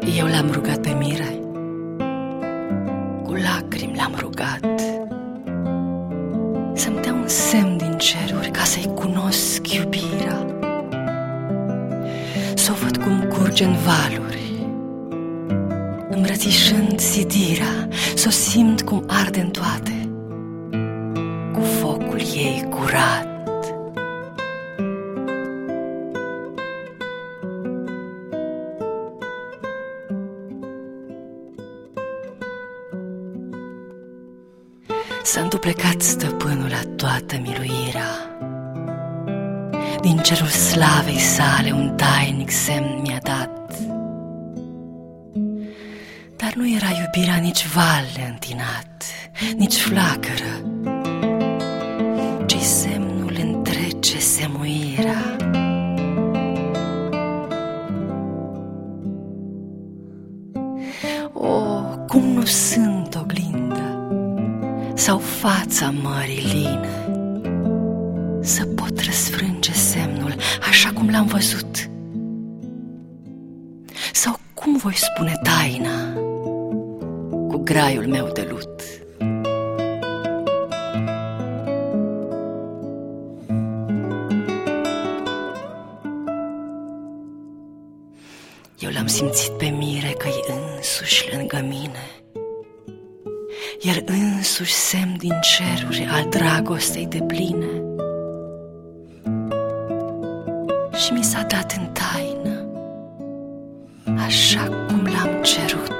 Eu l-am rugat pe mire, cu lacrimi l-am rugat Să-mi dea un semn din ceruri ca să-i cunosc iubirea. Să o văd cum curge în valuri Îmbrățișând zidirea, să o simt cum arde în toate Cu focul ei curat. S-a înduplecat stăpânul la toată miluirea. Din cerul slavei sale un tainic semn mi-a dat. Dar nu era iubirea nici val întinat, nici flacără Ci semnul întrece semuirea. O, cum nu sunt oglindă sau fața mării lină Să pot răsfrânge semnul așa cum l-am văzut. Sau cum voi spune taina cu graiul meu de lut? Eu l-am simțit pe mire că-i însuși lângă mine el însuși semn din ceruri al dragostei de pline. Și mi s-a dat în taină, așa cum l-am cerut.